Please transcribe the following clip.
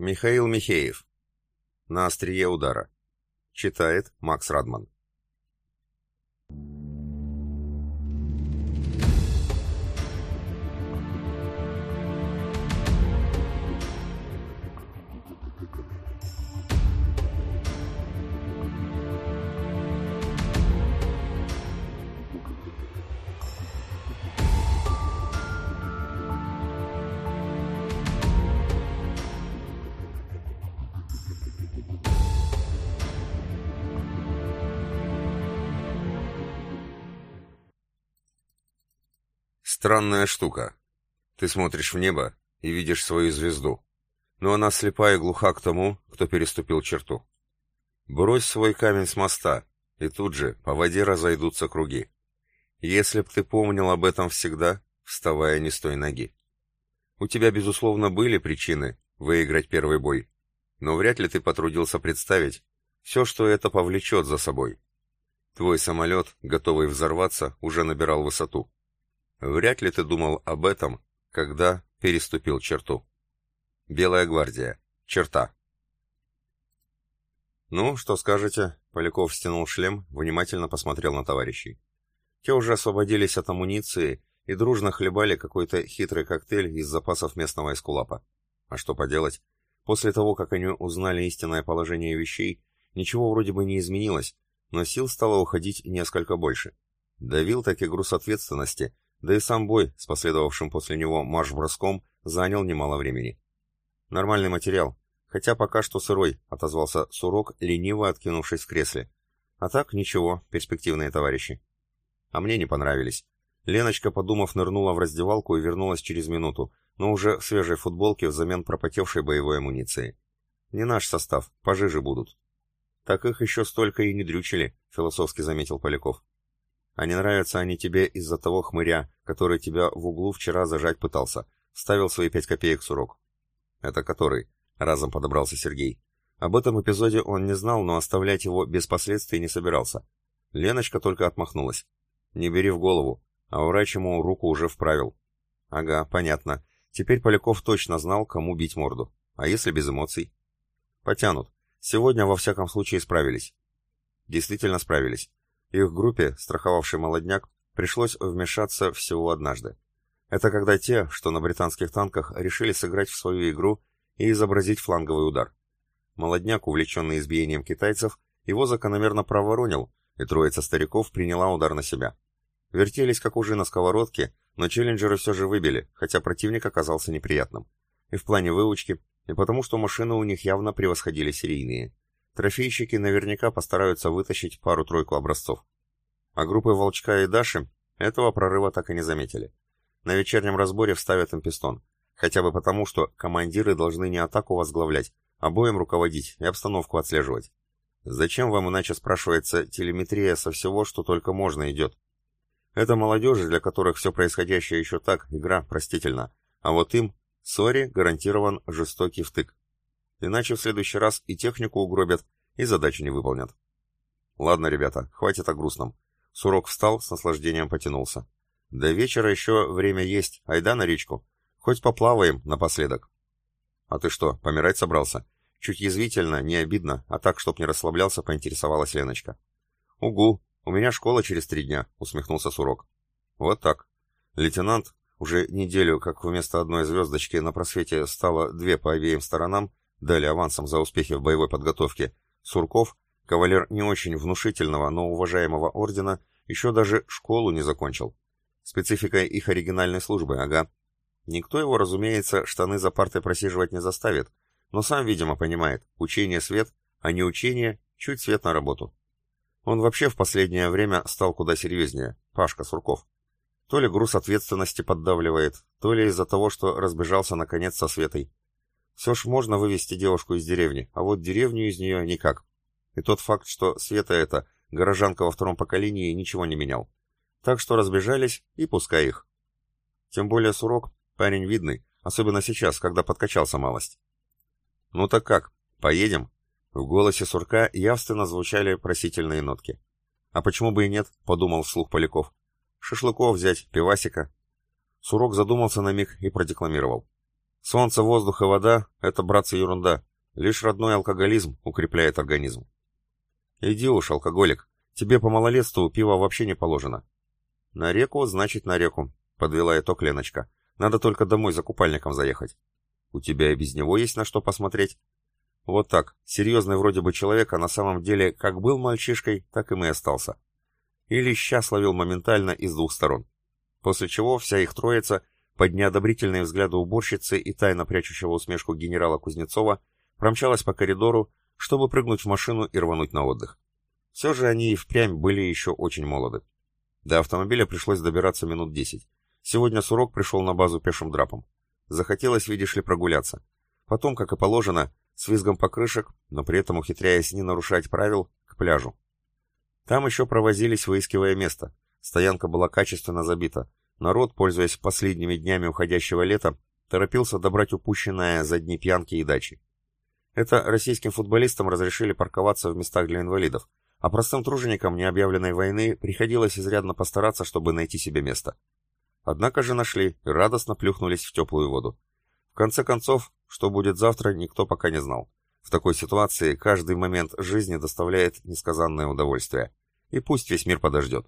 Михаил Михеев. На острие удара. Читает Макс Радман. Странная штука. Ты смотришь в небо и видишь свою звезду, но она слепа и глуха к тому, кто переступил черту. Брось свой камень с моста, и тут же по воде разойдутся круги. Если б ты помнил об этом всегда, вставая не с той ноги. У тебя, безусловно, были причины выиграть первый бой, но вряд ли ты потрудился представить все, что это повлечет за собой. Твой самолет, готовый взорваться, уже набирал высоту. Вряд ли ты думал об этом, когда переступил черту. Белая гвардия. Черта. «Ну, что скажете?» Поляков стянул шлем, внимательно посмотрел на товарищей. Те уже освободились от амуниции и дружно хлебали какой-то хитрый коктейль из запасов местного эскулапа. А что поделать? После того, как они узнали истинное положение вещей, ничего вроде бы не изменилось, но сил стало уходить несколько больше. Давил таки груз ответственности, да и сам бой с последовавшим после него марш-броском занял немало времени. Нормальный материал, хотя пока что сырой, отозвался Сурок, лениво откинувшись в кресле. А так ничего, перспективные товарищи. А мне не понравились. Леночка, подумав, нырнула в раздевалку и вернулась через минуту, но уже в свежей футболке взамен пропотевшей боевой амуниции. Не наш состав, пожиже будут. Так их еще столько и не дрючили, философски заметил Поляков. А не нравятся они тебе из-за того хмыря, который тебя в углу вчера зажать пытался. Ставил свои пять копеек сурок. Это который? Разом подобрался Сергей. Об этом эпизоде он не знал, но оставлять его без последствий не собирался. Леночка только отмахнулась. Не бери в голову, а врач ему руку уже вправил. Ага, понятно. Теперь Поляков точно знал, кому бить морду. А если без эмоций? Потянут. Сегодня, во всяком случае, справились. Действительно справились. Их группе, страховавший молодняк, пришлось вмешаться всего однажды. Это когда те, что на британских танках, решили сыграть в свою игру и изобразить фланговый удар. Молодняк, увлеченный избиением китайцев, его закономерно проворонил, и троица стариков приняла удар на себя. Вертелись как ужи на сковородке, но челленджеры все же выбили, хотя противник оказался неприятным. И в плане выучки, и потому что машины у них явно превосходили серийные. Трофейщики наверняка постараются вытащить пару-тройку образцов. А группы Волчка и Даши этого прорыва так и не заметили. На вечернем разборе вставят им пистон. Хотя бы потому, что командиры должны не атаку возглавлять, а боем руководить и обстановку отслеживать. Зачем вам иначе, спрашивается, телеметрия со всего, что только можно идет? Это молодежи, для которых все происходящее еще так, игра простительна. А вот им, сори, гарантирован жестокий втык. Иначе в следующий раз и технику угробят, и задачи не выполнят. Ладно, ребята, хватит о грустном. Сурок встал, с наслаждением потянулся. До вечера еще время есть, айда на речку. Хоть поплаваем напоследок. А ты что, помирать собрался? Чуть язвительно, не обидно, а так, чтоб не расслаблялся, поинтересовалась Леночка. Угу, у меня школа через три дня, усмехнулся Сурок. Вот так. Лейтенант, уже неделю, как вместо одной звездочки на просвете стало две по обеим сторонам, дали авансом за успехи в боевой подготовке, Сурков, кавалер не очень внушительного, но уважаемого ордена, еще даже школу не закончил. Специфика их оригинальной службы, ага. Никто его, разумеется, штаны за партой просиживать не заставит, но сам, видимо, понимает, учение свет, а не учение чуть свет на работу. Он вообще в последнее время стал куда серьезнее, Пашка Сурков. То ли груз ответственности поддавливает, то ли из-за того, что разбежался наконец со Светой. Все ж можно вывести девушку из деревни, а вот деревню из нее никак. И тот факт, что Света эта, горожанка во втором поколении, ничего не менял. Так что разбежались, и пускай их. Тем более Сурок парень видный, особенно сейчас, когда подкачался малость. «Ну так как, поедем?» В голосе Сурка явственно звучали просительные нотки. «А почему бы и нет?» — подумал вслух Поляков. «Шашлыков взять, пивасика». Сурок задумался на миг и продекламировал. Солнце, воздух и вода — это, братцы, ерунда. Лишь родной алкоголизм укрепляет организм. Иди уж, алкоголик. Тебе по малолетству пива вообще не положено. На реку, значит, на реку, подвела итог Леночка. Надо только домой за купальником заехать. У тебя и без него есть на что посмотреть. Вот так, серьезный вроде бы человек, а на самом деле как был мальчишкой, так и и остался. И леща словил моментально из двух сторон. После чего вся их троица, под неодобрительные взгляды уборщицы и тайно прячущего усмешку генерала Кузнецова, промчалась по коридору, чтобы прыгнуть в машину и рвануть на отдых. Все же они и впрямь были еще очень молоды. До автомобиля пришлось добираться минут десять. Сегодня Сурок пришел на базу пешим драпом. Захотелось, видишь ли, прогуляться. Потом, как и положено, с визгом покрышек, но при этом ухитряясь не нарушать правил, к пляжу. Там еще провозились, выискивая место. Стоянка была качественно забита. Народ, пользуясь последними днями уходящего лета, торопился добрать упущенное за дни пьянки и дачи. Это российским футболистам разрешили парковаться в местах для инвалидов, а простым труженикам необъявленной войны приходилось изрядно постараться, чтобы найти себе место. Однако же нашли и радостно плюхнулись в теплую воду. В конце концов, что будет завтра, никто пока не знал. В такой ситуации каждый момент жизни доставляет несказанное удовольствие. И пусть весь мир подождет.